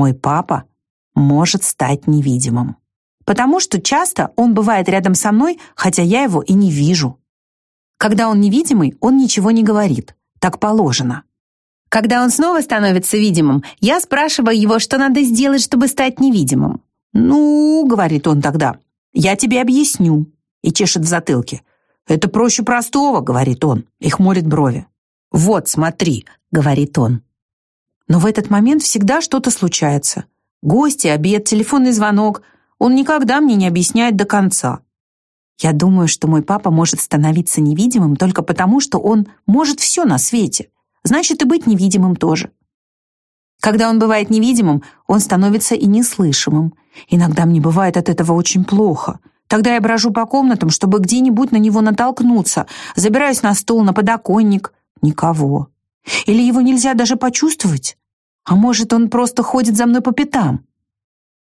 Мой папа может стать невидимым. Потому что часто он бывает рядом со мной, хотя я его и не вижу. Когда он невидимый, он ничего не говорит. Так положено. Когда он снова становится видимым, я спрашиваю его, что надо сделать, чтобы стать невидимым. «Ну, — говорит он тогда, — я тебе объясню». И чешет в затылке. «Это проще простого», — говорит он, и хмурит брови. «Вот, смотри», — говорит он. Но в этот момент всегда что-то случается. Гости, обед, телефонный звонок. Он никогда мне не объясняет до конца. Я думаю, что мой папа может становиться невидимым только потому, что он может все на свете. Значит, и быть невидимым тоже. Когда он бывает невидимым, он становится и неслышимым. Иногда мне бывает от этого очень плохо. Тогда я брожу по комнатам, чтобы где-нибудь на него натолкнуться, забираюсь на стол, на подоконник. Никого. Или его нельзя даже почувствовать? А может, он просто ходит за мной по пятам?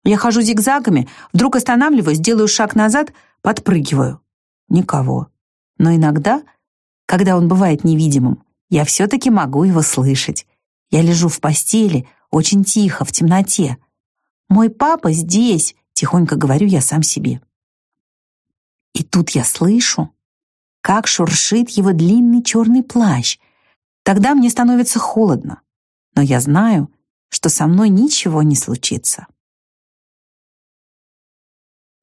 Я хожу зигзагами, вдруг останавливаюсь, делаю шаг назад, подпрыгиваю. Никого. Но иногда, когда он бывает невидимым, я все-таки могу его слышать. Я лежу в постели, очень тихо, в темноте. «Мой папа здесь», — тихонько говорю я сам себе. И тут я слышу, как шуршит его длинный черный плащ. Тогда мне становится холодно, но я знаю, что со мной ничего не случится.